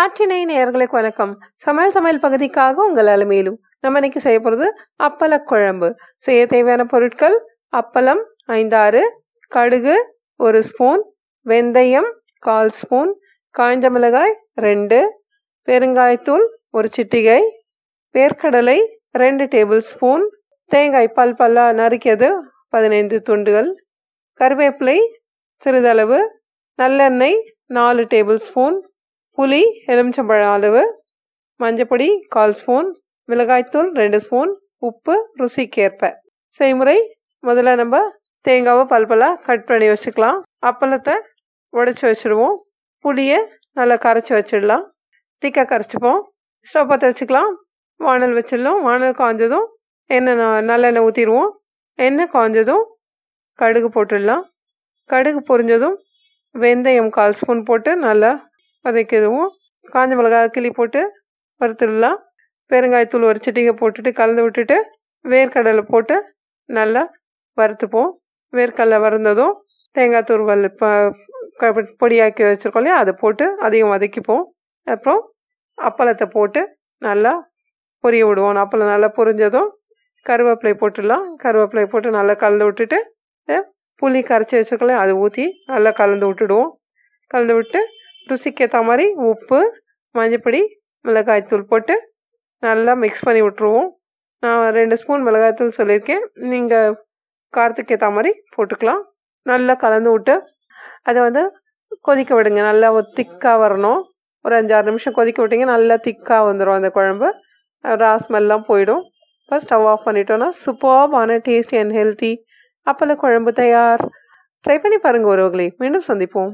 நாட்டினை நேர்களுக்கு வணக்கம். சமையல் சமையல் பகுதிக்காக உங்கள் அலமேலும் நம்ம இன்னைக்கு செய்ய போகிறது அப்பள குழம்பு செய்ய தேவையான பொருட்கள் அப்பளம் ஐந்தாறு கடுகு ஒரு ஸ்பூன் வெந்தயம் கால் ஸ்பூன் காய்ஞ்ச மிளகாய் ரெண்டு பெருங்காயத்தூள் ஒரு சிட்டிகை வேர்க்கடலை ரெண்டு டேபிள் ஸ்பூன் தேங்காய் பல் பல்லா நறுக்கியது பதினைந்து துண்டுகள் கருவேப்பிலை சிறிதளவு நல்லெண்ணெய் நாலு டேபிள் ஸ்பூன் புளி எலுமிச்சம்பழம் அளவு மஞ்சப்பொடி கால் ஸ்பூன் மிளகாய்த்தூள் ரெண்டு ஸ்பூன் உப்பு ருசிக்கேற்ப. செய்முறை முதல்ல நம்ம தேங்காவை பல்பலாக கட் பண்ணி வச்சுக்கலாம். அப்பளத்தை உடச்சி வச்சுடுவோம் புளியை நல்லா கரைச்சி வச்சிடலாம். திக்காக கரைச்சிப்போம். ஸ்டவ் பற்ற வச்சுக்கலாம். வானல் வச்சிடலாம். வானல் காஞ்சதும் எண்ணெய் நல்லெண்ணெய் ஊற்றிடுவோம் எண்ணெய் காய்ஞ்சதும் கடுகு போட்டுடலாம். கடுகு பொரிஞ்சதும் வெந்தயம் கால் ஸ்பூன் போட்டு நல்லா வதக்கிடுவோம். காஞ்ச மிளகாய் கிளி போட்டு வறுத்துடலாம். பெருங்காயத்தூள் ஒரு சிட்டிகை போட்டுட்டு கலந்து விட்டுட்டு வேர்க்கடலை போட்டு நல்லா வறுத்துப்போம். வேர்க்கடலை வறுந்ததும் தேங்காய் துருவல் இப்போ பொடியாக்கி வச்சுருக்கோம் இல்லையா? அதை போட்டு அதையும் வதக்கிப்போம். அப்புறம் அப்பளத்தை போட்டு நல்லா பொரிய விடுவோம். அப்பளம் நல்லா பொரிஞ்சதும் கருவேப்பிலை போட்டுடலாம். கருவேப்பிலை போட்டு நல்லா கலந்து விட்டுட்டு புளி கரைச்சி வச்சுருக்கோம் அதை ஊற்றி நல்லா கலந்து விட்டுடுவோம். கலந்து விட்டு ருசிக்கு ஏற்ற மாதிரி உப்பு மஞ்சப்பொடி மிளகாய்த்தூள் போட்டு நல்லா மிக்ஸ் பண்ணி விட்ருவோம் நான் ரெண்டு ஸ்பூன் மிளகாய்த்தூள் சொல்லியிருக்கேன். நீங்கள் காரத்துக்கு ஏற்ற மாதிரி போட்டுக்கலாம். நல்லா கலந்து விட்டு அதை வந்து கொதிக்க விடுங்க. நல்லா ஒரு திக்காக வரணும். ஒரு அஞ்சாறு நிமிஷம் கொதிக்க விட்டிங்க நல்லா திக்காக வந்துடும் அந்த குழம்பு. ராஸ்மெல்லாம் போயிடும். ஃபஸ்ட் ஸ்டவ் ஆஃப் பண்ணிட்டோன்னா சூப்பர்பான டேஸ்டி அண்ட் ஹெல்த்தி அப்போல்லாம் குழம்பு தயார். ட்ரை பண்ணி பாருங்கள் ஒருவர்களே மீண்டும் சந்திப்போம்.